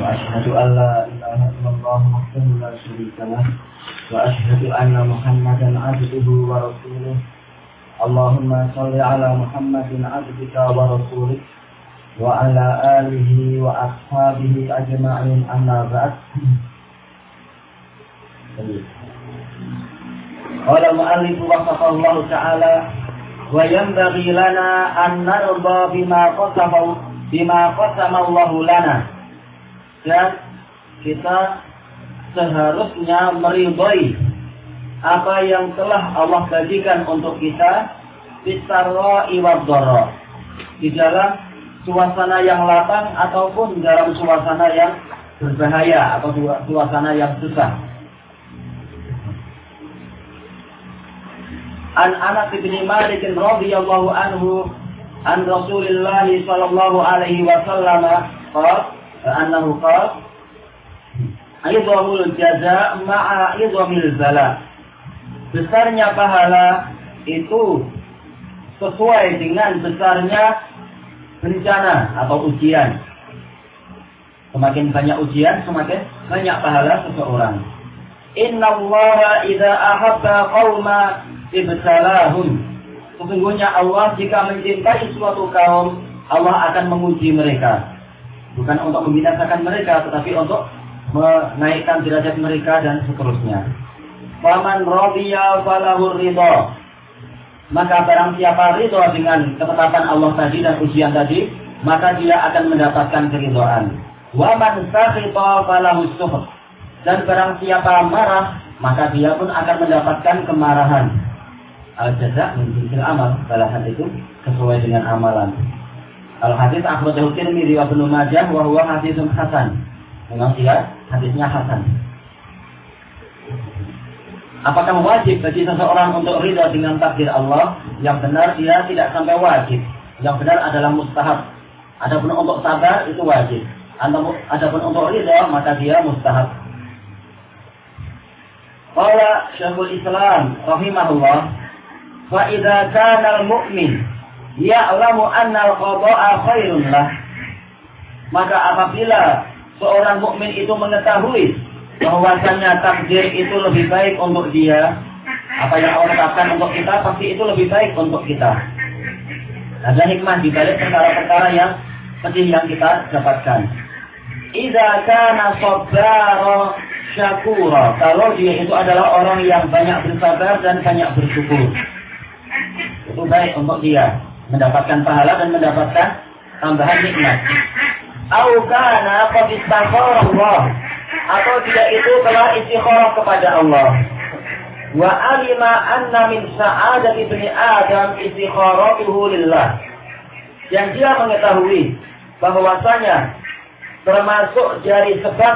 وأشهد أن لا إله إلا الله وحده لا شريك له وأشهد أن محمدا عبده ورسوله اللهم صل على محمد عبدك ورسولك وعلى آله وأصحابه أجمعين أما بعد قال المؤلف وصف الله تعالى وينبغي لنا أن نرضى بما قسم بما قسم الله لنا dan kita seharusnya meridhoi apa yang telah Allah bagikan untuk kita bisarra iwadara di dalam suasana yang lapang ataupun dalam suasana yang berbahaya atau suasana yang susah. An Anas bin Malik radhiyallahu anhu an Rasulillah sallallahu alaihi wasallam qala annahu qala Aidhamul jaza ma'a idhamil bala. Besarnya pahala itu sesuai dengan besarnya bencana atau ujian. Semakin banyak ujian, semakin banyak pahala seseorang. Inna Allah idza ahabba qauma ibtalahum. Sesungguhnya Allah jika mencintai suatu kaum, Allah akan menguji mereka. Bukan untuk membinasakan mereka, tetapi untuk menaikkan derajat mereka dan seterusnya. Faman radiya falahur ridha. Maka barang siapa ridho dengan ketetapan Allah tadi dan ujian tadi, maka dia akan mendapatkan keridhaan. Wa man sakhita falahu Dan barang siapa marah, maka dia pun akan mendapatkan kemarahan. Al jaza min amal, balasan itu sesuai dengan amalan. Al hadis akhrajahu Tirmidzi wa Ibnu Majah wa huwa haditsun hasan. Memang dia hadisnya hasan. Apakah wajib bagi seseorang untuk ridha dengan takdir Allah? Yang benar dia tidak sampai wajib. Yang benar adalah mustahab. Adapun untuk sabar itu wajib. Adapun untuk ridha maka dia mustahab. Qala Syekhul Islam rahimahullah, fa idza kana al-mu'min ya'lamu anna al-qada'a khairun lah. Maka apabila seorang mukmin itu mengetahui bahwasanya takdir itu lebih baik untuk dia, apa yang Allah tetapkan untuk kita pasti itu lebih baik untuk kita. Ada hikmah di balik perkara-perkara yang pedih yang kita dapatkan. Idza kana sabbara syakura. Kalau dia itu adalah orang yang banyak bersabar dan banyak bersyukur. Itu baik untuk dia mendapatkan pahala dan mendapatkan tambahan nikmat. Au kana qad Allah atau dia itu telah istikharah kepada Allah. Wa alima anna min sa'adat ibni Adam istikharatuhu lillah. Yang dia mengetahui bahwasanya termasuk dari sebab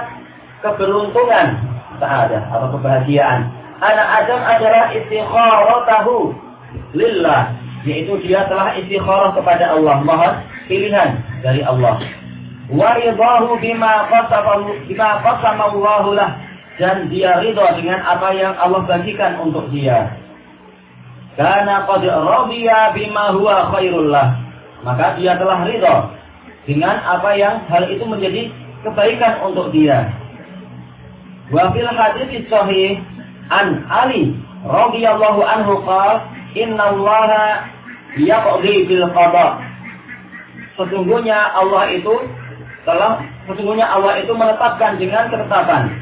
keberuntungan sa'adah atau kebahagiaan. Anak Adam adalah istikharatahu lillah. Yaitu dia telah istikharah kepada Allah. Mohon pilihan dari Allah bima qasama bima qasama Allah lah dan dia ridha dengan apa yang Allah bagikan untuk dia. Karena qad radiya bima huwa khairul lah. Maka dia telah ridha dengan apa yang hal itu menjadi kebaikan untuk dia. Wa fil hadits sahih an Ali radhiyallahu anhu qala inna Allah yaqdi bil qada. Sesungguhnya Allah itu telah sesungguhnya Allah itu menetapkan dengan ketetapan.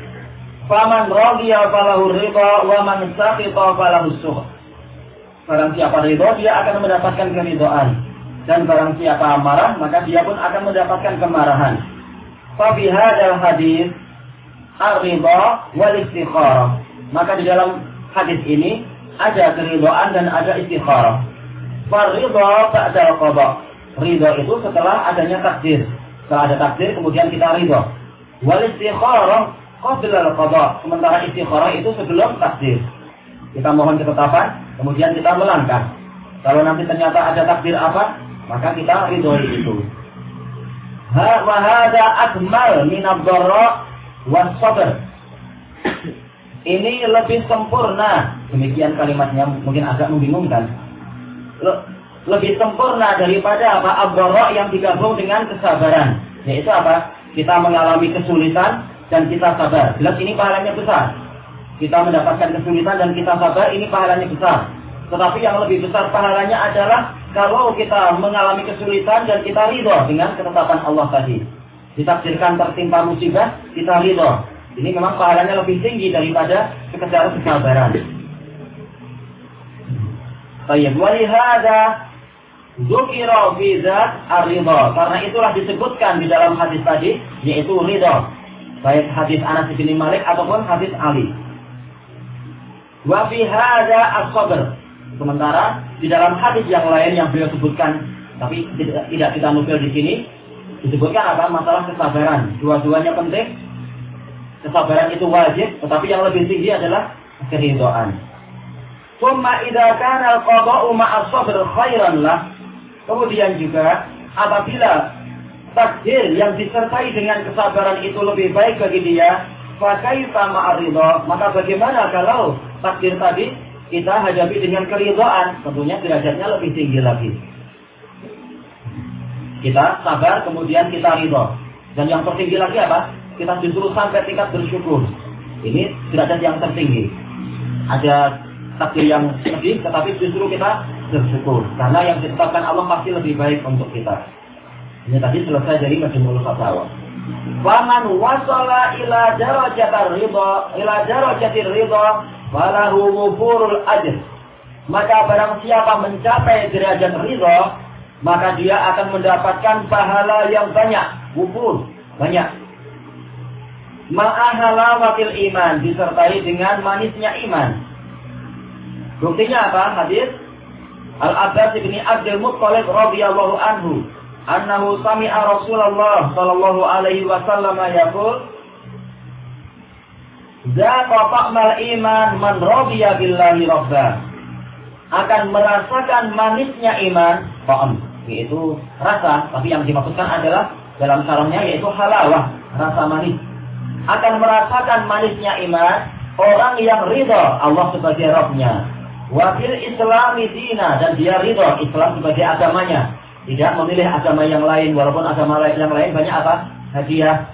Faman radiya falahu ridha wa man saqita falahu suh. Barang siapa ridho dia akan mendapatkan keridhaan dan barang siapa marah maka dia pun akan mendapatkan kemarahan. Fa fi hadzal hadis ar-ridha wal istikharah. Maka di dalam hadis ini ada keridhaan dan ada istikharah. Fa ridha ba'da qada. Ridha itu setelah adanya takdir. Setelah ada takdir kemudian kita ridho. Wal istikharah qabla al-qada. Sementara istikharah itu sebelum takdir. Kita mohon ketetapan, kemudian kita melangkah. Kalau nanti ternyata ada takdir apa, maka kita ridho itu. Ha wa hada akmal min ad-dharra was sabr. Ini lebih sempurna. Demikian kalimatnya mungkin agak membingungkan. lebih sempurna daripada apa abdorok yang digabung dengan kesabaran yaitu apa kita mengalami kesulitan dan kita sabar. Jelas ini pahalanya besar. Kita mendapatkan kesulitan dan kita sabar, ini pahalanya besar. Tetapi yang lebih besar pahalanya adalah kalau kita mengalami kesulitan dan kita ridho dengan ketetapan Allah tadi. Ditakdirkan tertimpa musibah, kita ridho. Ini memang pahalanya lebih tinggi daripada sekedar kesabaran. Tayyib walihada Zukira fi zat. Karena itulah disebutkan di dalam hadis tadi yaitu ridha. Baik hadis Anas bin Malik ataupun hadis Ali. Wa fi. Sementara di dalam hadis yang lain yang beliau sebutkan tapi tidak, tidak kita nukil di sini disebutkan apa masalah kesabaran. Dua-duanya penting. Kesabaran itu wajib, tetapi yang lebih tinggi adalah keridhaan. Summa idza kana al-qada'u ma'a sabr khairan lah. Kemudian juga apabila takdir yang disertai dengan kesabaran itu lebih baik bagi dia, fakaifa ma'aridha, maka bagaimana kalau takdir tadi kita hadapi dengan keridhaan, tentunya derajatnya lebih tinggi lagi. Kita sabar, kemudian kita ridho. Dan yang tertinggi lagi apa? Kita justru sampai tingkat bersyukur. Ini derajat yang tertinggi. Ada takdir yang sedih, tetapi justru kita bersyukur. Karena yang ditetapkan Allah pasti lebih baik untuk kita. Ini tadi selesai dari Majmu'ul Fatawa. Waman wasala ila darajatir ridha ila darajatir ridha falahu wufurul ajr. Maka barang siapa mencapai derajat ridha, maka dia akan mendapatkan pahala yang banyak, wufur, banyak. Ma'ahala wakil iman disertai dengan manisnya iman. Buktinya apa? Hadis Al-Abbas bin Abdul Muttalib radhiyallahu anhu annahu sami'a Rasulullah sallallahu alaihi wasallam yaqul Zaqa ta'mal iman man radiya billahi rabba akan merasakan manisnya iman ta'am yaitu rasa tapi yang dimaksudkan adalah dalam sarangnya yaitu halawah rasa manis akan merasakan manisnya iman orang yang ridha Allah sebagai Rabbnya wafil islami dina dan dia ridha Islam sebagai agamanya tidak memilih agama yang lain, walaupun agama yang lain banyak apa? Hadiah.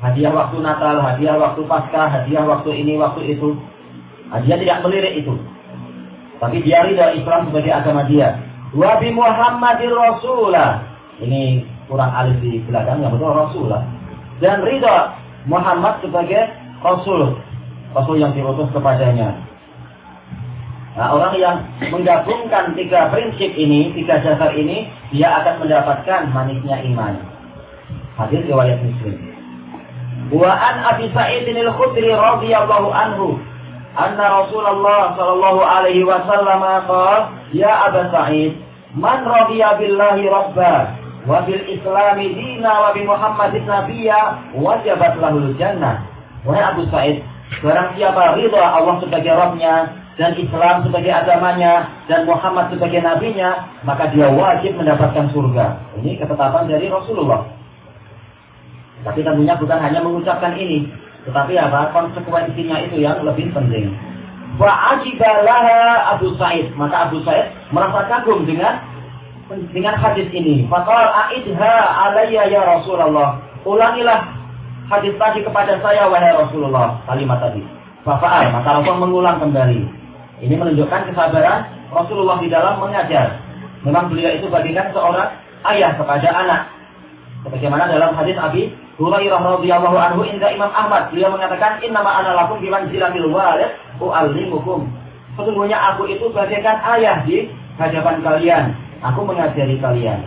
Hadiah waktu Natal, hadiah waktu Paskah, hadiah waktu ini, waktu itu. Hadiah tidak melirik itu. Tapi dia ridha Islam sebagai agama dia. Wa bi Muhammadir Rasulah. Ini kurang alif di belakang, yang betul Rasulah. Dan ridha Muhammad sebagai Rasul. Rasul yang diutus kepadanya. Nah, orang yang menggabungkan tiga prinsip ini, tiga dasar ini, dia akan mendapatkan manisnya iman. Hadis riwayat Muslim. Wa an Abi Sa'id al-Khudri radhiyallahu anhu anna Rasulullah sallallahu alaihi wasallam qala ya Abu Sa'id man radiya billahi rabba wa bil Islam dina wa bi Muhammadin nabiyya wajabat lahul jannah. Wahai Abu Sa'id, barang siapa ridha Allah sebagai Rabbnya dan Islam sebagai agamanya dan Muhammad sebagai nabinya, maka dia wajib mendapatkan surga. Ini ketetapan dari Rasulullah. Tapi tentunya bukan hanya mengucapkan ini, tetapi apa konsekuensinya itu yang lebih penting. Fa'ajibalaha Abu Sa'id. Maka Abu Sa'id merasa kagum dengan dengan hadis ini. Fakal aidha alayya ya Rasulullah. Ulangilah hadis tadi kepada saya wahai Rasulullah. Kalimat tadi. Fafa'al. Maka Rasul mengulang kembali. Ini menunjukkan kesabaran Rasulullah di dalam mengajar. Memang beliau itu bagikan seorang ayah kepada anak. Sebagaimana dalam hadis Abi Hurairah radhiyallahu anhu inda Imam Ahmad, beliau mengatakan innama ana lakum biman zilamil walid u'allimukum. Sesungguhnya aku itu bagaikan ayah di hadapan kalian. Aku mengajari kalian.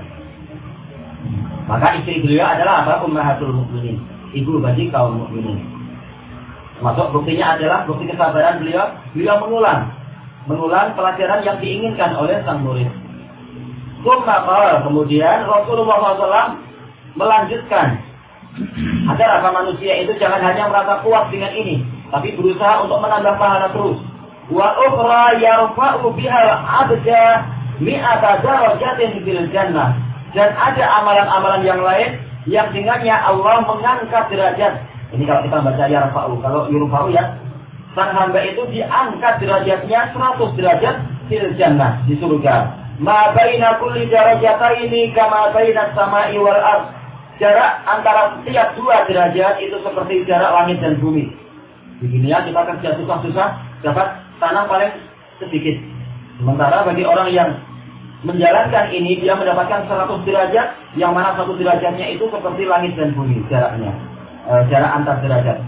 Maka istri beliau adalah apa? Ummahatul mukminin. Ibu bagi kaum mukminin. Masuk buktinya adalah bukti kesabaran beliau. Beliau mengulang mengulang pelajaran yang diinginkan oleh sang murid. kemudian Rasulullah SAW melanjutkan agar apa manusia itu jangan hanya merasa puas dengan ini, tapi berusaha untuk menambah pahala terus. Wa ukhra yarfa'u biha abda mi'ata darajatin fil jannah. Dan ada amalan-amalan yang lain yang dengannya Allah mengangkat derajat. Ini kalau kita baca yarfa'u, kalau yurfa'u ya sang hamba itu diangkat derajatnya 100 derajat fil jannah di surga. Ma baina kulli darajataini kama baina samai wal ard. jarak antara setiap dua derajat itu seperti jarak langit dan bumi. Di dunia kita kerja susah-susah dapat tanah paling sedikit. Sementara bagi orang yang menjalankan ini dia mendapatkan 100 derajat yang mana satu derajatnya itu seperti langit dan bumi jaraknya e, jarak antar derajat.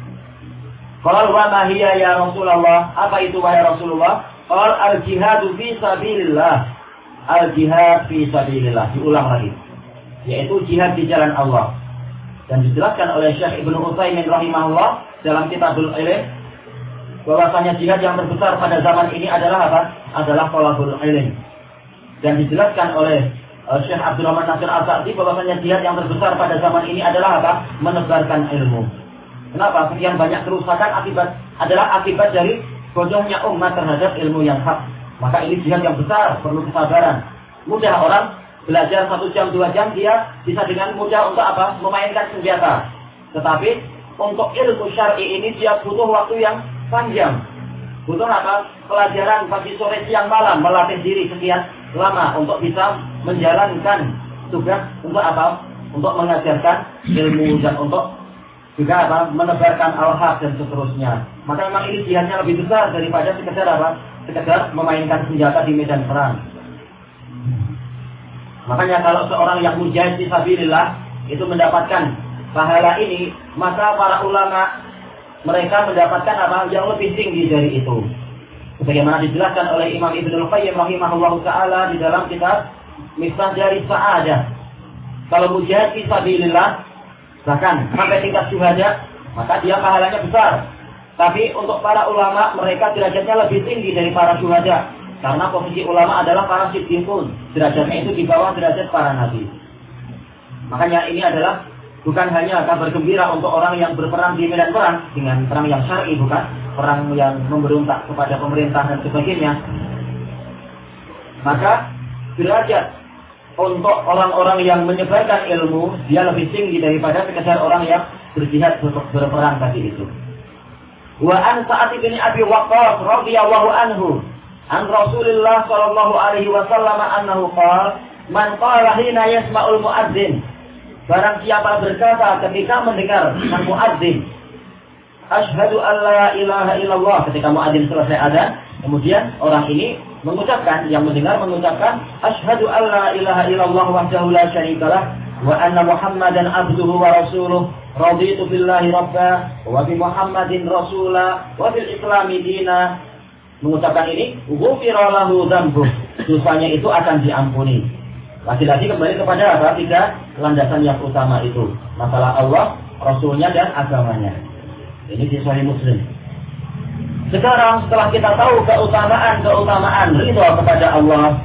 Kalau wa mahiyya ya Rasulullah, apa itu wahai Rasulullah? Qal al jihadu fi sabilillah. Al jihad fi sabilillah. Diulang lagi. Yaitu jihad di jalan Allah. Dan dijelaskan oleh Syekh Ibnu Utsaimin rahimahullah dalam Kitabul Ilm bahwasanya jihad yang terbesar pada zaman ini adalah apa? Adalah thalabul ilm dan dijelaskan oleh uh, Syekh Abdurrahman Nasir Al-Sa'di bahwasanya jihad yang terbesar pada zaman ini adalah apa? Menebarkan ilmu. Kenapa? Sekian banyak kerusakan akibat adalah akibat dari bodohnya umat terhadap ilmu yang hak. Maka ini jihad yang besar, perlu kesabaran. Mudah orang belajar satu jam dua jam dia bisa dengan mudah untuk apa? Memainkan senjata. Tetapi untuk ilmu syar'i ini dia butuh waktu yang panjang. Butuh apa? Pelajaran pagi sore siang malam melatih diri sekian lama untuk bisa menjalankan tugas untuk apa? Untuk mengajarkan ilmu dan untuk juga apa? Menebarkan al-haq dan seterusnya. Maka memang ini jihadnya lebih besar daripada sekedar apa? Sekedar memainkan senjata di medan perang. Makanya kalau seorang yang mujahid fisabilillah itu mendapatkan pahala ini, maka para ulama mereka mendapatkan apa yang lebih tinggi dari itu. Sebagaimana dijelaskan oleh Imam Ibnu Qayyim rahimahullah taala di dalam kitab Miftah dari Sa'adah. Kalau mujahid fisabilillah bahkan sampai tingkat syuhada, maka dia pahalanya besar. Tapi untuk para ulama mereka derajatnya lebih tinggi dari para syuhada. Karena posisi ulama adalah para siddiqun. Derajatnya itu di bawah derajat para nabi. Makanya ini adalah bukan hanya kabar gembira untuk orang yang berperang di medan perang dengan perang yang syar'i bukan, perang yang memberontak kepada pemerintah dan sebagainya, maka derajat untuk orang-orang yang menyebarkan ilmu dia lebih tinggi daripada sekedar orang yang berjihad untuk berperang tadi itu. Wa an Sa'ad bin Abi Waqqas radhiyallahu anhu an Rasulullah sallallahu alaihi wasallam annahu qala man qala hina yasma'ul muadzin barang siapa berkata ketika mendengar sang muadzin Ashhadu an la ilaha illallah ketika muadzin selesai ada, kemudian orang ini mengucapkan yang mendengar mengucapkan asyhadu an la ilaha illallah wahdahu la syarikalah wa anna muhammadan abduhu wa rasuluh raditu billahi rabba wa bi muhammadin rasula wa bil islami dina. Mengucapkan ini ghufira lahu dzambuh dosanya itu akan diampuni lagi-lagi kembali kepada apa tiga landasan yang utama itu masalah Allah rasulnya dan agamanya ini di Sahih Muslim. Sekarang setelah kita tahu keutamaan-keutamaan ridho kepada Allah,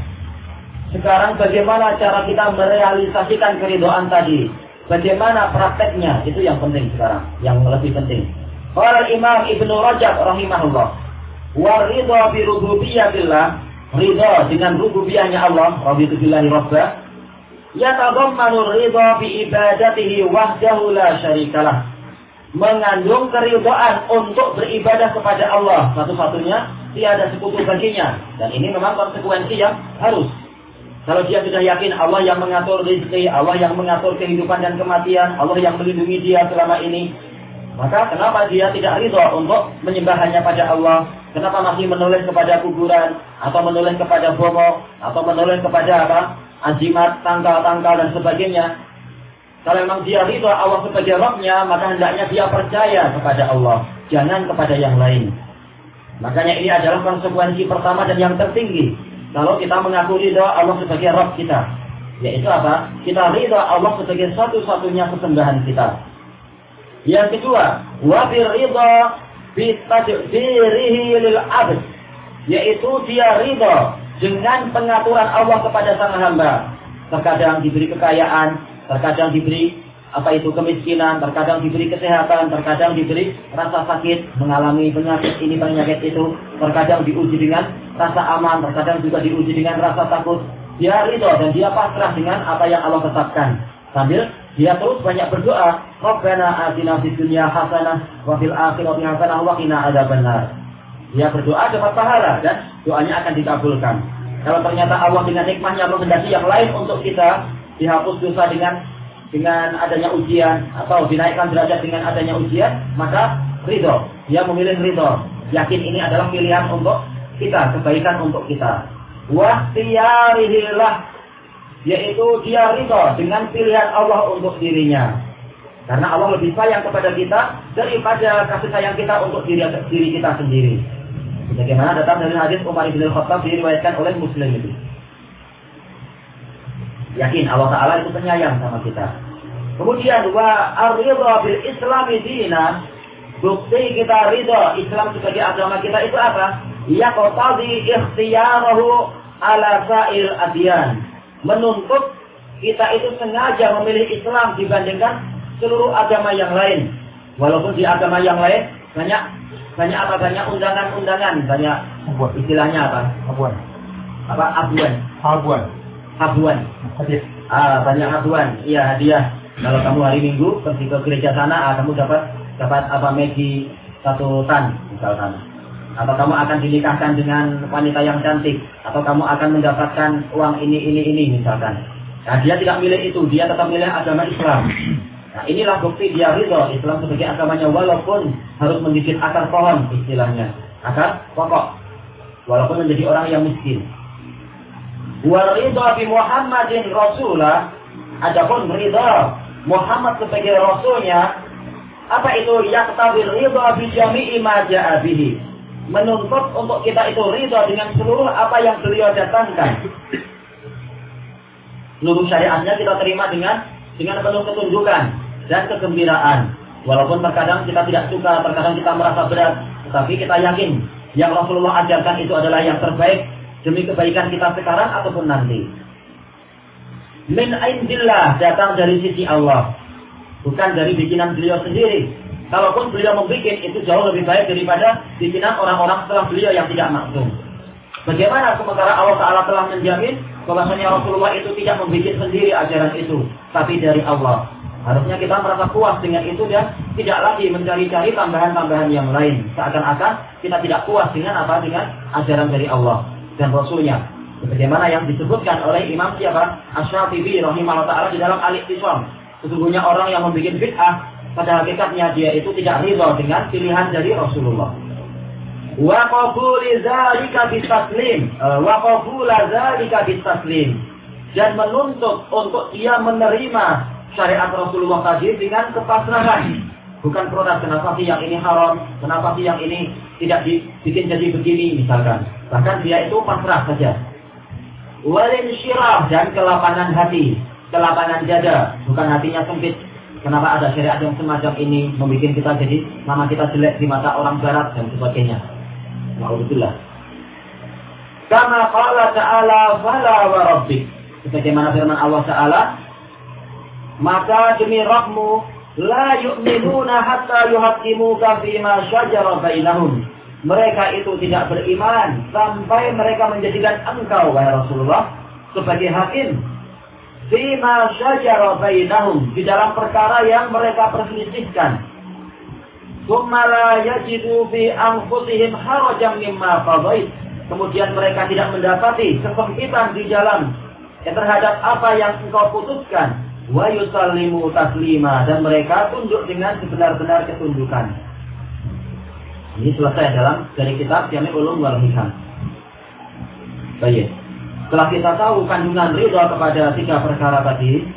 sekarang bagaimana cara kita merealisasikan keridoan tadi? Bagaimana prakteknya? Itu yang penting sekarang, yang lebih penting. Para Imam Ibnu Rajab rahimahullah, wa ridho bi ridho dengan rububiyahnya Allah, raditu billahi rabba, yatadammanu ridho bi ibadatihi wahdahu la syarikalah. Mengandung keridhaan untuk beribadah kepada Allah. Satu-satunya tiada sekutu baginya. Dan ini memang konsekuensi yang harus. Kalau dia sudah yakin Allah yang mengatur rezeki, Allah yang mengatur kehidupan dan kematian, Allah yang melindungi dia selama ini, maka kenapa dia tidak ridho untuk menyembah hanya pada Allah? Kenapa masih menulis kepada kuburan atau menulis kepada bomo atau menulis kepada apa? Ajimat, tangkal-tangkal dan sebagainya? Kalau memang dia ridho Allah sebagai Rabbnya, maka hendaknya dia percaya kepada Allah, jangan kepada yang lain. Makanya ini adalah konsekuensi pertama dan yang tertinggi. Kalau kita mengaku ridho Allah sebagai Rabb kita, yaitu apa? Kita ridho Allah sebagai satu-satunya kesembahan kita. Yang kedua, wabir ridho bitadbirihi lil abd, yaitu dia ridho dengan pengaturan Allah kepada sang hamba. Terkadang diberi kekayaan, terkadang diberi apa itu kemiskinan, terkadang diberi kesehatan, terkadang diberi rasa sakit, mengalami penyakit ini penyakit itu, terkadang diuji dengan rasa aman, terkadang juga diuji dengan rasa takut. Dia ridho dan dia pasrah dengan apa yang Allah tetapkan. Sambil dia terus banyak berdoa, Rabbana atina fid dunya hasanah wa fil akhirati hasanah wa qina adzabannar. Dia berdoa dapat pahala dan doanya akan dikabulkan. Kalau ternyata Allah dengan nikmahnya menghendaki yang lain untuk kita, dihapus dosa dengan dengan adanya ujian atau dinaikkan derajat dengan adanya ujian, maka ridho. Dia memilih ridho. Yakin ini adalah pilihan untuk kita, kebaikan untuk kita. Wahtiyarihilah yaitu dia ridho dengan pilihan Allah untuk dirinya. Karena Allah lebih sayang kepada kita daripada kasih sayang kita untuk diri, diri kita sendiri. Bagaimana datang dari hadis Umar bin Khattab diriwayatkan oleh Muslim itu. Yakin Allah Taala itu penyayang sama kita. Kemudian wa ar-ridha bil Islami dina bukti kita ridha Islam sebagai agama kita itu apa? Ya qadi ikhtiyarahu ala sa'il adyan. Menuntut kita itu sengaja memilih Islam dibandingkan seluruh agama yang lain. Walaupun di agama yang lain banyak banyak apa banyak undangan-undangan, banyak Abuan. istilahnya apa? Abuan. Apa abuan? Abuan. Abuan. Hadis. Ah, banyak abuan. Iya, hadiah. Kalau kamu hari Minggu pergi ke gereja sana, ah, kamu dapat dapat apa Megi satu tan misalkan. Atau kamu akan dinikahkan dengan wanita yang cantik, atau kamu akan mendapatkan uang ini ini ini misalkan. Nah, dia tidak milih itu, dia tetap milih agama Islam. Nah, inilah bukti dia ridho Islam sebagai agamanya walaupun harus menggigit akar pohon istilahnya. Akar pokok. Walaupun menjadi orang yang miskin. Wa ridho bi Muhammadin Rasulah. Adapun ridho Muhammad sebagai rasulnya apa itu yaktabil ridho bi jami'i ma. Menuntut untuk kita itu ridho dengan seluruh apa yang beliau datangkan. Seluruh syariatnya kita terima dengan dengan penuh ketundukan dan kegembiraan. Walaupun terkadang kita tidak suka, terkadang kita merasa berat, tetapi kita yakin yang Rasulullah ajarkan itu adalah yang terbaik demi kebaikan kita sekarang ataupun nanti. Min indillah datang dari sisi Allah, bukan dari bikinan beliau sendiri. Kalaupun beliau membuat itu jauh lebih baik daripada bikinan orang-orang setelah beliau yang tidak maksum. Bagaimana sementara Allah Ta'ala telah menjamin bahwasanya Rasulullah itu tidak membuat sendiri ajaran itu, tapi dari Allah. Harusnya kita merasa puas dengan itu dan tidak lagi mencari-cari tambahan-tambahan yang lain. Seakan-akan kita tidak puas dengan apa? Dengan ajaran dari Allah dan Rasulnya. Sebagaimana yang disebutkan oleh Imam siapa? Ash-Shafi'i rahimahullah ta'ala di dalam Al-Iqtisam. Sesungguhnya orang yang membuat bid'ah, pada hakikatnya dia itu tidak ridho dengan pilihan dari Rasulullah. Wa qabuli dzalika bitaslim. Wa qabula dzalika bitaslim. Dan menuntut untuk dia menerima syariat Rasulullah tadi dengan kepasrahan. Bukan protes kenapa sih yang ini haram, kenapa sih yang ini tidak dibikin jadi begini misalkan. Bahkan dia itu pasrah saja. Walin syirah dan kelapanan hati, kelapanan dada, bukan hatinya sempit. Kenapa ada syariat yang semacam ini membuat kita jadi nama kita jelek di mata orang barat dan sebagainya. Alhamdulillah. Kama qala ta'ala fala wa rabbik. Sebagaimana firman Allah Ta'ala, maka demi Rabbmu la yu'minuna hatta yuhaqqimuka fima syajara bainahum. Mereka itu tidak beriman sampai mereka menjadikan engkau wahai Rasulullah sebagai hakim fima syajara bainahum di dalam perkara yang mereka perselisihkan. Tsumma la yajidu fi anfusihim mimma. Kemudian mereka tidak mendapati kesempitan di jalan terhadap apa yang engkau putuskan wa yusallimu taslima dan mereka tunduk dengan sebenar-benar ketundukan. Ini selesai dalam dari kitab Jami Ulum wal Hikam. Baik. Setelah kita tahu kandungan ridho kepada tiga perkara tadi,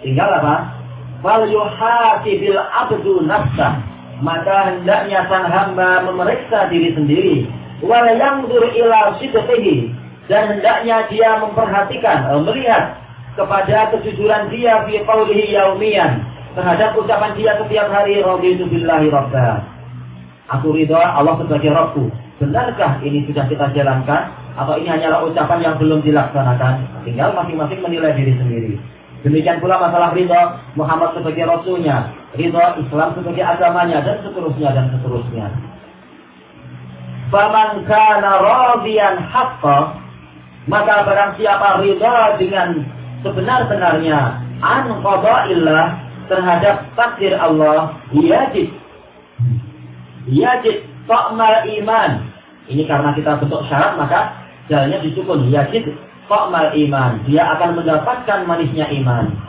tinggal apa? Fal yuhasibil abdu nafsah. Maka hendaknya sang hamba memeriksa diri sendiri. Wal yangdur ila sidqihi. Dan hendaknya dia memperhatikan, melihat kepada kejujuran dia fi qaulihi yaumiyan terhadap ucapan dia setiap hari raditu billahi rabba. Aku ridha Allah sebagai Rabbku. Benarkah ini sudah kita jalankan atau ini hanyalah ucapan yang belum dilaksanakan? Tinggal masing-masing menilai diri sendiri. Demikian pula masalah ridha Muhammad sebagai Rasulnya, ridha Islam sebagai agamanya dan seterusnya dan seterusnya. Faman kana radiyan haqqa maka barang siapa ridha dengan sebenar-benarnya an qada'illah terhadap takdir Allah yajid yajid ta'mal iman ini karena kita bentuk syarat maka jalannya disukun yajid ta'mal iman dia akan mendapatkan manisnya iman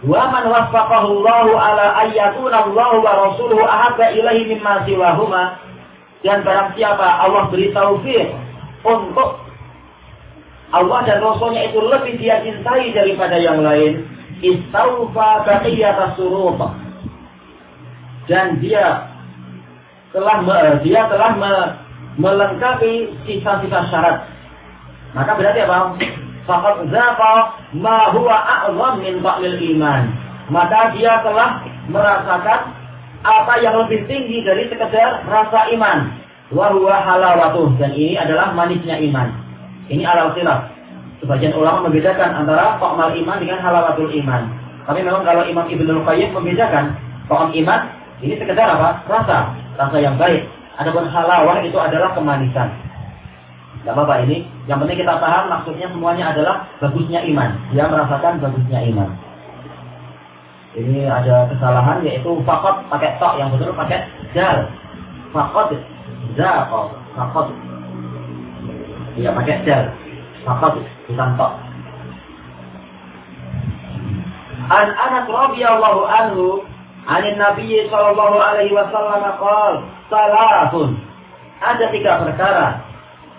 Wa man waffaqahu Allah ala ayyatuna Allah wa rasuluhu ahabba ilaihi mimma siwahuma. Dan barang siapa Allah beri taufik untuk Allah dan Rasulnya itu lebih dia cintai daripada yang lain. Istaufa baqiyata surut. Dan dia telah dia telah melengkapi sisa-sisa syarat. Maka berarti apa? Fakat zaqa ma huwa a'zam min ta'lil iman. Maka dia telah merasakan apa yang lebih tinggi dari sekedar rasa iman. Wa huwa halawatuh. Dan ini adalah manisnya iman. Ini khilaf. Sebagian ulama membedakan antara ta'mal iman dengan halawatul iman. Tapi memang kalau Imam Ibnu Qayyim membedakan ta'am iman ini sekedar apa? Rasa, rasa yang baik. Adapun halawah itu adalah kemanisan. Tidak apa-apa ini. Yang penting kita paham maksudnya semuanya adalah bagusnya iman. Dia merasakan bagusnya iman. Ini ada kesalahan yaitu fakot pakai tok yang betul pakai dal. Fakot zakot fakot. Iya pakai dal. Fakot bukan tok. An Anas radhiyallahu anhu Anin Nabi sallallahu alaihi wasallam qol salatun. Ada tiga perkara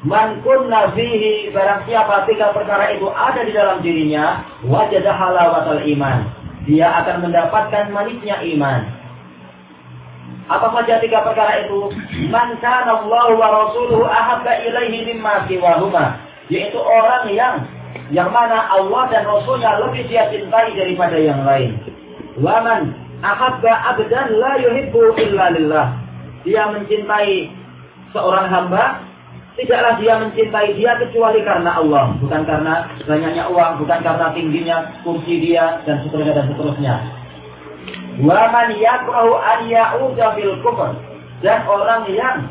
Man kunna fihi barang siapa tiga perkara itu ada di dalam dirinya, wajadah halawatal iman. Dia akan mendapatkan manisnya iman. Apa saja tiga perkara itu? Man kana Allah wa rasuluhu ahabba ilaihi mimma siwahuma. Yaitu orang yang yang mana Allah dan Rasulnya lebih dia cintai daripada yang lain. Waman ahabba abdan la yuhibbu illa lillah. Dia mencintai seorang hamba Tidaklah dia mencintai dia kecuali karena Allah, bukan karena banyaknya uang, bukan karena tingginya kursi dia dan seterusnya dan seterusnya. Wa man yakrahu an ya'uda fil kufr dan orang yang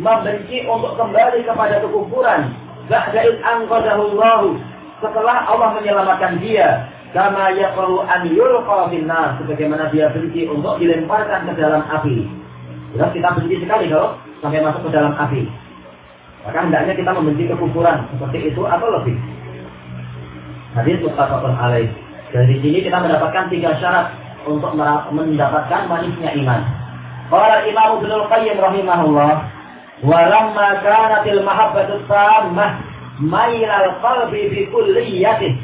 membenci untuk kembali kepada kekufuran ba'da id anqadahu setelah Allah menyelamatkan dia kama yakrahu an yulqa finnar sebagaimana dia benci untuk dilemparkan ke dalam api. Jelas kita benci sekali kalau sampai masuk ke dalam api. Maka hendaknya kita membenci kekufuran seperti itu atau lebih. Hadis muttafaqun alaih. Dari sini kita mendapatkan tiga syarat untuk mendapatkan manisnya iman. Qala Imam Ibnu Qayyim rahimahullah, "Wa lamma kanatil mahabbatu tammah mailal qalbi fi kulliyatih."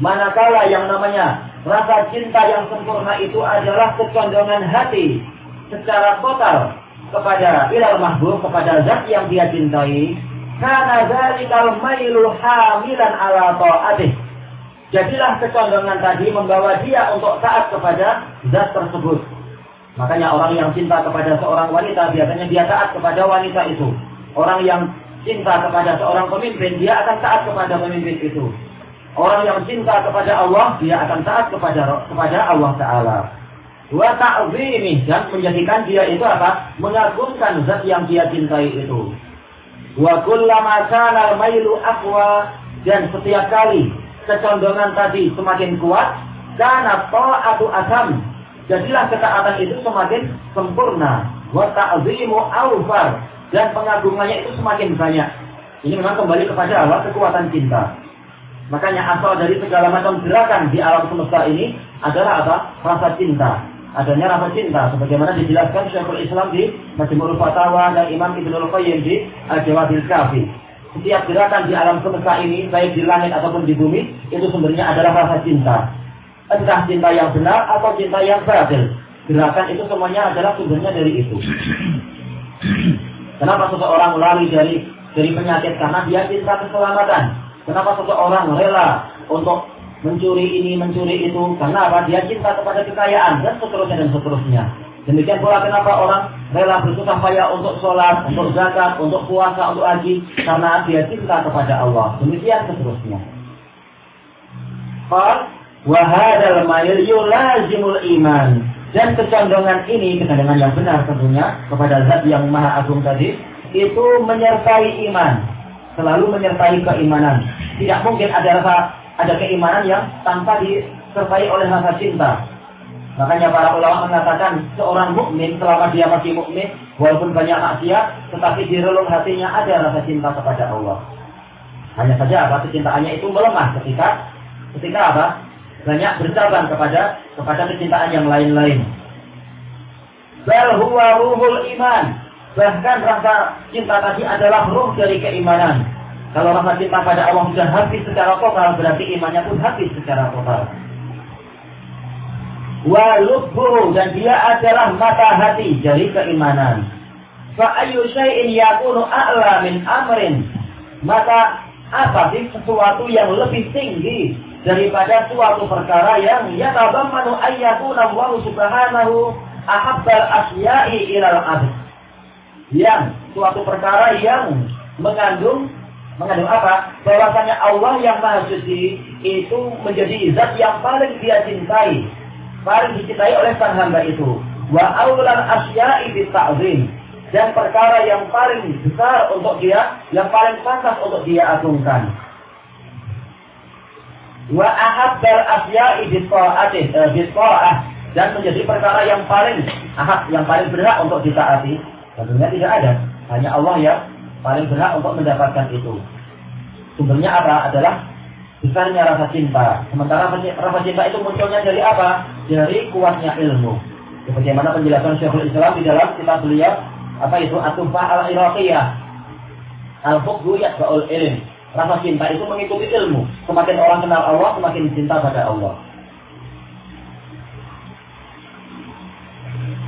Manakala yang namanya rasa cinta yang sempurna itu adalah kecondongan hati secara total kepada ilal mahbub kepada zat yang dia cintai karena zalikal mailu hamilan ala ta'atih. Jadilah kecondongan tadi membawa dia untuk taat kepada zat tersebut. Makanya orang yang cinta kepada seorang wanita biasanya dia taat kepada wanita itu. Orang yang cinta kepada seorang pemimpin dia akan taat kepada pemimpin itu. Orang yang cinta kepada Allah dia akan taat kepada kepada Allah taala wa ta'zimi dan menjadikan dia itu apa? mengagungkan zat yang dia cintai itu. Wa kullama kana mailu aqwa dan setiap kali kecondongan tadi semakin kuat, kana ta'atu asam. Jadilah ketaatan itu semakin sempurna. Wa ta'zimu awfar dan pengagungannya itu semakin banyak. Ini memang kembali kepada Allah kekuatan cinta. Makanya asal dari segala macam gerakan di alam semesta ini adalah apa? Rasa cinta adanya rasa cinta sebagaimana dijelaskan Syekhul Islam di Majmu'ul Fatawa dan Imam Ibnu Qayyim di Al-Jawadil Kafi. Setiap gerakan di alam semesta ini, baik di langit ataupun di bumi, itu sumbernya adalah rasa cinta. Entah cinta yang benar atau cinta yang batil. Gerakan itu semuanya adalah sumbernya dari itu. Kenapa seseorang lari dari dari penyakit? Karena dia cinta keselamatan. Kenapa seseorang rela untuk mencuri ini, mencuri itu, karena apa? Dia cinta kepada kekayaan dan seterusnya dan seterusnya. Demikian pula kenapa orang rela bersusah payah untuk sholat, untuk zakat, untuk puasa, untuk haji, karena dia cinta kepada Allah. Demikian seterusnya. Qal wahadal mayil yulazimul iman. Dan kecondongan ini, kecondongan yang benar tentunya kepada zat yang maha agung tadi, itu menyertai iman. Selalu menyertai keimanan. Tidak mungkin ada rasa ada keimanan yang tanpa disertai oleh rasa cinta. Makanya para ulama mengatakan seorang mukmin selama dia masih mukmin walaupun banyak maksiat tetapi di relung hatinya ada rasa cinta kepada Allah. Hanya saja apa kecintaannya itu melemah ketika ketika apa? banyak bercabang kepada kepada kecintaan yang lain-lain. Bal ruhul iman. Bahkan rasa cinta tadi adalah ruh dari keimanan. Kalau rasa cinta pada Allah sudah habis secara total, berarti imannya pun habis secara total. Walubhu dan dia adalah mata hati dari keimanan. Fa'ayu syai'in yakunu a'la min amrin. Maka apa sih sesuatu yang lebih tinggi daripada suatu perkara yang yatabammanu ayyakuna Allah subhanahu ahabbal asya'i ilal abd. Yang suatu perkara yang mengandung mengandung apa? Bahwasanya Allah yang Maha Suci itu menjadi zat yang paling dia cintai paling dicintai oleh sang hamba itu. Wa aulal asya'i ta'zim dan perkara yang paling besar untuk dia, yang paling pantas untuk dia agungkan. Wa ahabbal asya'i bita'atih, eh, bita'ah dan menjadi perkara yang paling ahad, yang paling berhak untuk ditaati. Tentunya tidak ada, hanya Allah yang paling berhak untuk mendapatkan itu. Sumbernya apa? Adalah besarnya rasa cinta. Sementara rasa cinta itu munculnya dari apa? Dari kuatnya ilmu. Bagaimana penjelasan Syekhul Islam di dalam kitab beliau apa itu Atufah al-Iraqiyah. Al-Fuqhu yatba'ul ilm. Rasa cinta itu mengikuti ilmu. Semakin orang kenal Allah, semakin cinta pada Allah.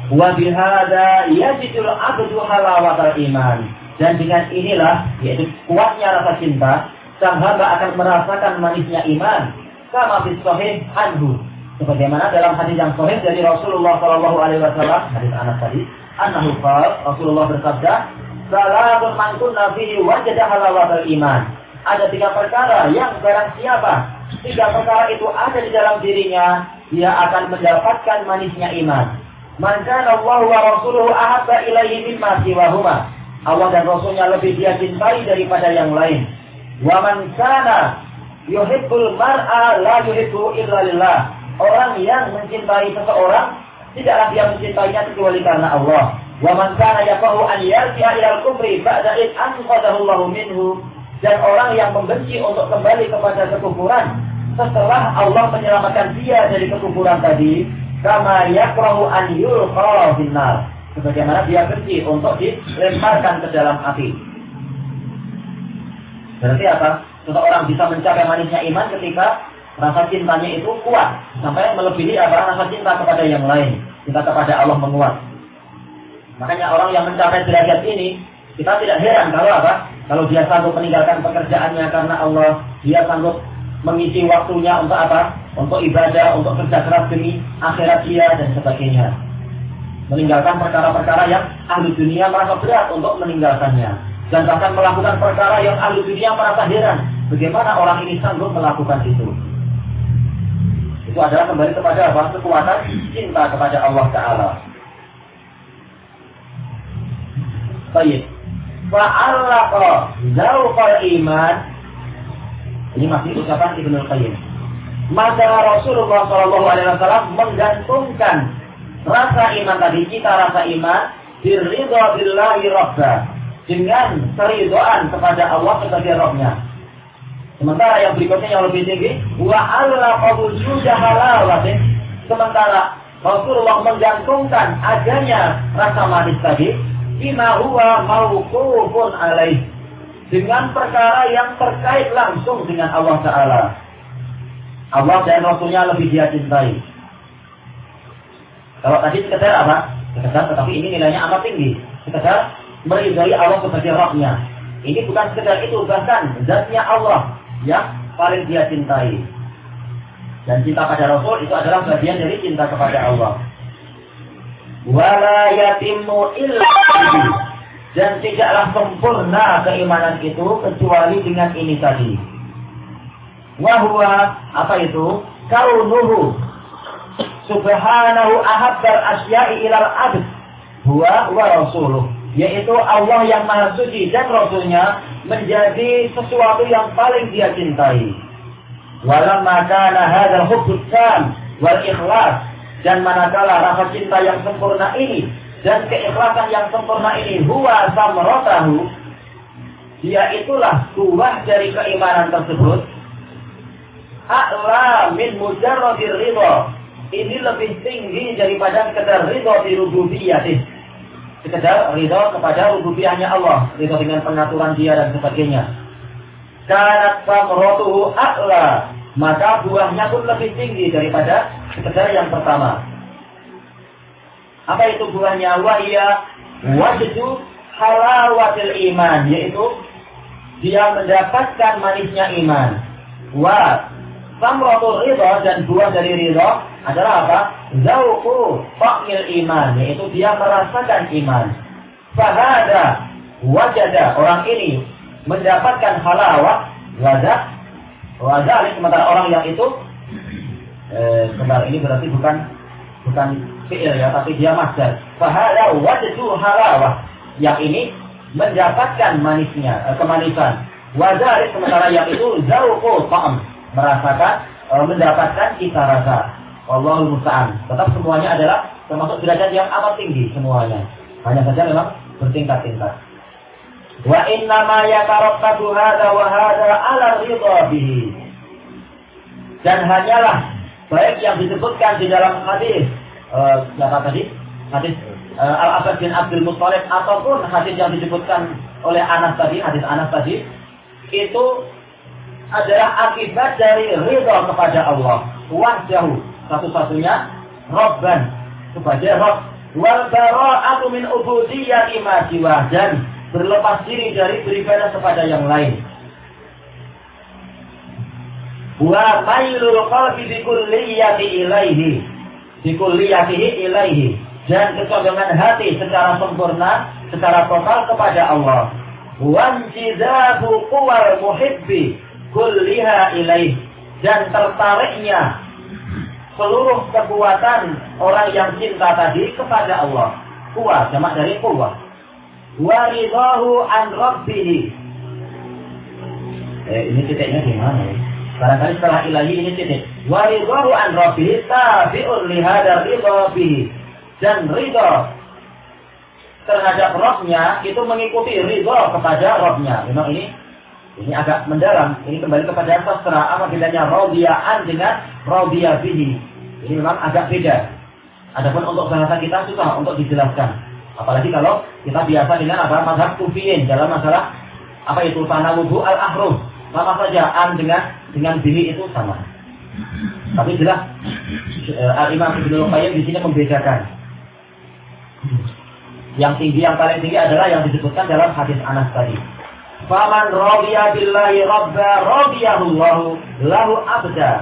Wa bihada yajidul abdu halawatal iman. Dan dengan inilah, yaitu kuatnya rasa cinta, sang hamba akan merasakan manisnya iman. Sama bis sahih anhu. Sebagaimana dalam hadis yang sahih dari Rasulullah Shallallahu alaihi wasallam hadis Anas tadi qala Rasulullah bersabda salatun man kunna fihi wajada halawatul iman ada tiga perkara yang barang siapa tiga perkara itu ada di dalam dirinya dia akan mendapatkan manisnya iman. Man Allah wa rasuluhu ahabba ilaihi mimma siwahuma Allah dan Rasulnya lebih dia cintai daripada yang lain Wa man kana yuhibbul mar'a la yuhibbu illa lillah. Orang yang mencintai seseorang tidaklah dia mencintainya kecuali karena Allah. Wa man kana yafahu an yarji'a ila al-kufri ba'da id anqadahu Allah minhu. Dan orang yang membenci untuk kembali kepada kekufuran setelah Allah menyelamatkan dia dari kekufuran tadi, kama yakrahu an yulqa finnar. Sebagaimana dia benci untuk dilemparkan ke dalam api. Berarti apa? Seseorang bisa mencapai manisnya iman ketika rasa cintanya itu kuat. Sampai melebihi apa? Rasa cinta kepada yang lain. Cinta kepada Allah menguat. Makanya orang yang mencapai derajat ini, kita tidak heran kalau apa? Kalau dia sanggup meninggalkan pekerjaannya karena Allah, dia sanggup mengisi waktunya untuk apa? Untuk ibadah, untuk kerja keras demi akhirat dia dan sebagainya. Meninggalkan perkara-perkara yang ahli dunia merasa berat untuk meninggalkannya dan bahkan melakukan perkara yang ahli dunia merasa heran bagaimana orang ini sanggup melakukan itu. Itu adalah kembali kepada apa? Kekuatan cinta kepada Allah Taala. Baik. Fa'allaqa zawqal iman ini masih ucapan Ibnu Qayyim. Maka Rasulullah Shallallahu Alaihi Wasallam menggantungkan rasa iman tadi kita rasa iman diridho billahi rabbah dengan keridoan kepada Allah sebagai rohnya. Sementara yang berikutnya yang lebih tinggi, wa Allah sudah halal Sementara Rasulullah menggantungkan adanya rasa manis tadi, bima huwa mauqufun alaih. Dengan perkara yang terkait langsung dengan Allah Ta'ala. Allah dan Rasulnya lebih dia cintai. Kalau tadi sekedar apa? Sekedar, tetapi ini nilainya amat tinggi. Sekedar meridai Allah sebagai rohnya. Ini bukan sekedar itu, bahkan zatnya Allah yang paling dia cintai. Dan cinta pada Rasul itu adalah bagian dari cinta kepada Allah. Wala yatimmu illa dan tidaklah sempurna keimanan itu kecuali dengan ini tadi. Wahwa apa itu? Kaunuhu subhanahu ahabbar asya'i ilal abd huwa wa rasuluh yaitu Allah yang Maha Suci dan Rasulnya menjadi sesuatu yang paling dia cintai. Walamma kana hadzal hubbut tam wal ikhlas dan manakala rasa cinta yang sempurna ini dan keikhlasan yang sempurna ini huwa samratahu dia itulah buah dari keimanan tersebut a'la min mujarradir ridha. Ini lebih tinggi daripada sekedar ridha di rububiyyatih. Sekedar ridha kepada rububiyahnya Allah, ridha dengan pengaturan dia dan sebagainya. Kanat samratuhu a'la, maka buahnya pun lebih tinggi daripada sekedar yang pertama. Apa itu buahnya? Wahia wajdu halawatil iman, yaitu dia mendapatkan manisnya iman. Wa Samratul ridha dan buah dari ridha adalah apa? Zauqu ta'mil iman, yaitu dia merasakan iman. Fahada wajada orang ini mendapatkan halawah wajah wajah sementara orang yang itu eh, ini berarti bukan bukan fi'il ya tapi dia masdar. Fahada wajadu halawah yang ini mendapatkan manisnya eh, kemanisan. Wajah sementara yang itu zauqu ta'am merasakan e, mendapatkan cita rasa. Allah musta'an. Tetap semuanya adalah termasuk derajat yang amat tinggi semuanya. Hanya saja memang bertingkat-tingkat. Wa inna ma yatarattabu hadha wa hadha ala bihi. Dan hanyalah baik yang disebutkan di dalam hadis uh, siapa tadi? Hadis uh, Al-Abbas bin Abdul Muttalib ataupun hadis yang disebutkan oleh Anas tadi, hadis Anas tadi itu adalah akibat dari ridha kepada Allah. Wahdahu. Satu-satunya Rabban kepada Rabb wal bara'atu min ubudiyyati ma siwah dan berlepas diri dari beribadah kepada yang lain. Wa mailul qalbi bi kulliyati ilaihi. Bi kulliyatihi ilaihi. Dan kecondongan hati secara sempurna secara total kepada Allah. Wanjidahu quwal muhibbi kulliha ilaih dan tertariknya seluruh kekuatan orang yang cinta tadi kepada Allah. Kuat, jamak dari kuat. Waridahu an rabbihi. Eh, ini titiknya gimana ya? Barangkali setelah ilahi ini titik. Waridahu an rabbihi tabi'un lihada ridha bihi. Dan ridha terhadap rohnya itu mengikuti ridha kepada rohnya. Memang ini ini agak mendalam. Ini kembali kepada sastra. Apa bedanya an dengan rodiya bihi? Ini memang agak beda. Adapun untuk bahasa kita susah untuk dijelaskan. Apalagi kalau kita biasa dengan apa mazhab kufiyin dalam masalah apa itu tanah wudhu al ahruf sama saja an dengan dengan bihi itu sama. Tapi jelas eh, Al Imam Ibnu Qayyim di sini membedakan. Yang tinggi yang paling tinggi adalah yang disebutkan dalam hadis Anas tadi. Faman radiya billahi rabba radiyahullahu lahu abda.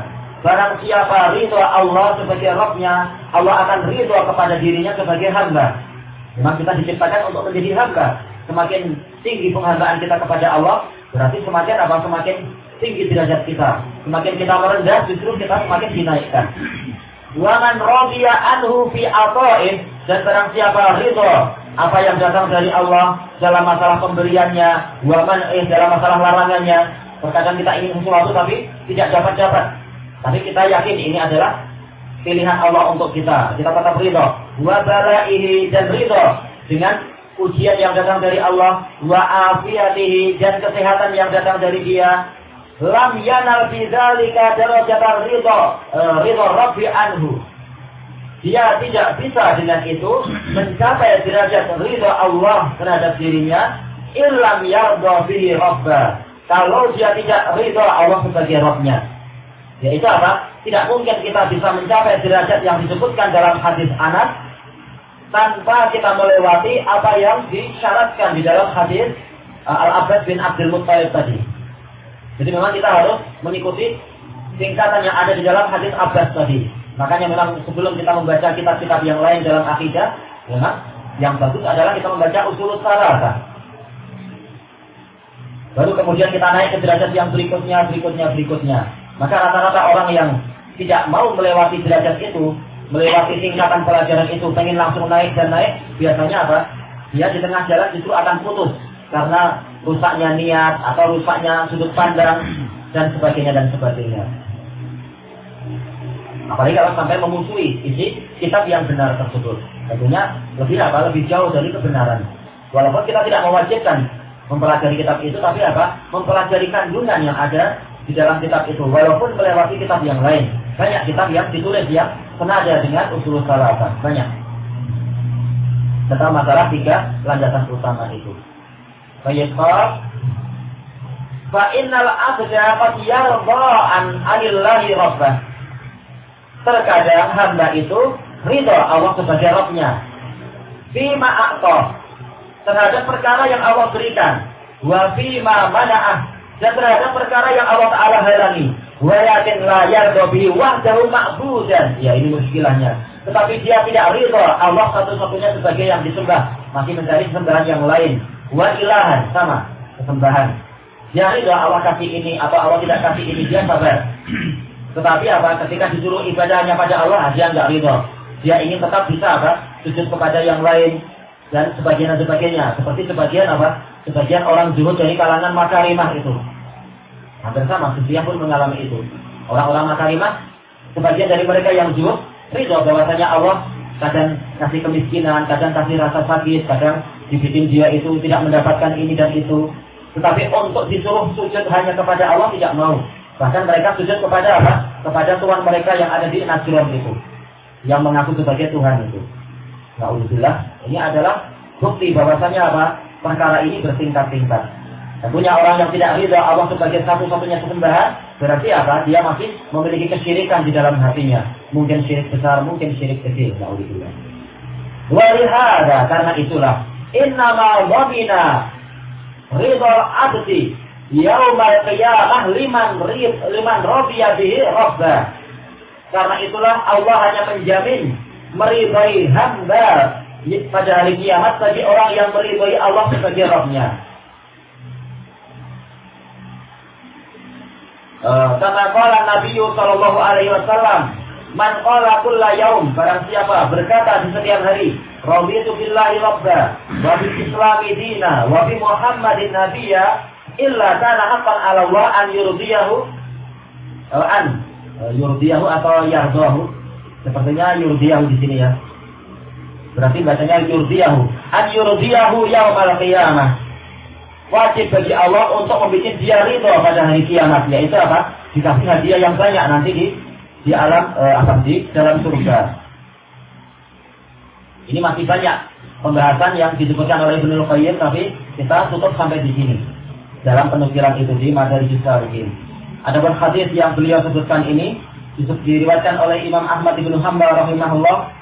Barang siapa ridho Allah sebagai Rabbnya, Allah akan ridho kepada dirinya sebagai hamba. Memang kita diciptakan untuk menjadi hamba. Semakin tinggi penghambaan kita kepada Allah, berarti semakin apa? Semakin tinggi derajat kita. Semakin kita merendah, justru kita semakin dinaikkan. Waman radiya anhu fi ato'in dan barang siapa ridho apa yang datang dari Allah dalam masalah pemberiannya, waman eh dalam masalah larangannya. Terkadang kita ingin sesuatu tapi tidak dapat-dapat. Tapi kita yakin ini adalah pilihan Allah untuk kita. Kita tetap ridho. Wa balaihi dan ridho dengan ujian yang datang dari Allah. Wa afiyatihi dan kesehatan yang datang dari dia. Lam yanal bidzalika darajat ridho. Eh, ridho Rabbi anhu dia tidak bisa dengan itu mencapai derajat ridha Allah terhadap dirinya illam yardha bihi rabba kalau dia tidak ridha Allah sebagai Rabbnya. Yaitu apa? tidak mungkin kita bisa mencapai derajat yang disebutkan dalam hadis Anas tanpa kita melewati apa yang disyaratkan di dalam hadis uh, Al-Abbas bin Abdul Muttalib tadi. Jadi memang kita harus mengikuti tingkatan yang ada di dalam hadis Abbas tadi Makanya memang sebelum kita membaca kitab-kitab yang lain dalam akidah, memang yang bagus adalah kita membaca usul salah. Baru kemudian kita naik ke derajat yang berikutnya, berikutnya, berikutnya. Maka rata-rata orang yang tidak mau melewati derajat itu, melewati tingkatan pelajaran itu, pengen langsung naik dan naik, biasanya apa? Dia di tengah jalan justru akan putus karena rusaknya niat atau rusaknya sudut pandang dan sebagainya dan sebagainya. Apalagi kalau sampai memusuhi isi kitab yang benar tersebut. Tentunya lebih apa? Lebih jauh dari kebenaran. Walaupun kita tidak mewajibkan mempelajari kitab itu, tapi apa? Mempelajari kandungan yang ada di dalam kitab itu walaupun melewati kitab yang lain. Banyak kitab yang ditulis yang senada dengan usul salatan. Banyak. Tentang masalah tiga landasan utama itu. Fayaqab fa innal abda qad an anillahi rabbah. Terkadang hamba itu ridha Allah sebagai Rabbnya. Fima a'ta terhadap perkara yang Allah berikan. Wa fima mana'ah dan terhadap perkara yang Allah Ta'ala halangi. Wa yakin la yarda bi wahdahu ma'budan. Ya ini muskilahnya. Tetapi dia tidak ridha Allah satu-satunya sebagai yang disembah. Masih mencari sembahan yang lain. Wa ilahan sama kesembahan. Dia ridha Allah kasih ini atau Allah tidak kasih ini dia sabar. Tetapi apa? Ketika disuruh ibadahnya pada Allah, dia nggak ridha. Dia ingin tetap bisa apa? Sujud kepada yang lain dan sebagian dan sebagainya. Seperti sebagian apa? Sebagian orang zuhud dari kalangan makarimah itu. Hampir sama, Sufyan pun mengalami itu. Orang-orang makarimah, sebagian dari mereka yang zuhud, ridho bahwasanya Allah kadang kasih kemiskinan, kadang kasih rasa sakit, kadang dibikin dia itu tidak mendapatkan ini dan itu. Tetapi untuk disuruh sujud hanya kepada Allah tidak mau. Bahkan mereka sujud kepada apa? Kepada Tuhan mereka yang ada di Najran itu. Yang mengaku sebagai Tuhan itu. Alhamdulillah, ini adalah bukti bahwasanya apa? perkara ini bertingkat-tingkat. Tentunya orang yang tidak ridha Allah sebagai satu-satunya sesembahan, berarti apa? Dia masih memiliki kesyirikan di dalam hatinya. Mungkin syirik besar, mungkin syirik kecil. Alhamdulillah. Walihada, karena itulah. Innama dhamina ridha abdi yaumal qiyamah liman rib, liman radiya bihi rabba. Karena itulah Allah hanya menjamin meridai hamba pada hari kiamat bagi orang yang meridhoi Allah sebagai Rabbnya. Uh, kata kala Nabi Sallallahu Alaihi Wasallam, man qala kulla yaum, barang siapa berkata di setiap hari, Raditu billahi rabba, wa bil islami dina, wa bi Muhammadin nabiyya, illa kana haqqan ala Allah an yurdiyahu, uh, an uh, yurdiyahu atau yardahu. Sepertinya yurdiyahu di sini ya. Berarti bacanya yurdiyahu. An yurdiyahu yaumal qiyamah. Wajib bagi Allah untuk membuat dia ridho pada hari kiamat. Yaitu apa? Dikasih hadiah yang banyak nanti di di alam eh, apa di dalam surga. Ini masih banyak pembahasan yang disebutkan oleh Ibnu Qayyim tapi kita tutup sampai di sini dalam penukilan itu di Salihin. Ada hadis yang beliau sebutkan ini diriwayatkan oleh Imam Ahmad bin Hanbal rahimahullah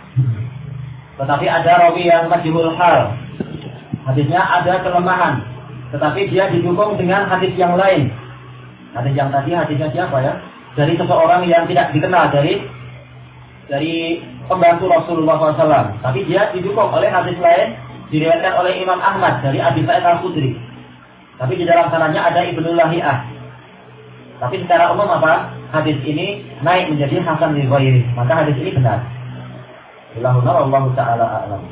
tetapi ada rawi yang majhul hal. Hadisnya ada kelemahan. Tetapi dia didukung dengan hadis yang lain. Hadis yang tadi hadisnya siapa ya? Dari seseorang yang tidak dikenal dari dari pembantu Rasulullah SAW. Tapi dia didukung oleh hadis lain diriwayatkan oleh Imam Ahmad dari Abi Sa'id Al Khudri. Tapi di dalam sananya ada Ibnu Lahiyah. Tapi secara umum apa? Hadis ini naik menjadi hasan li Maka hadis ini benar. Ilahuna Allah Ta'ala a'lam.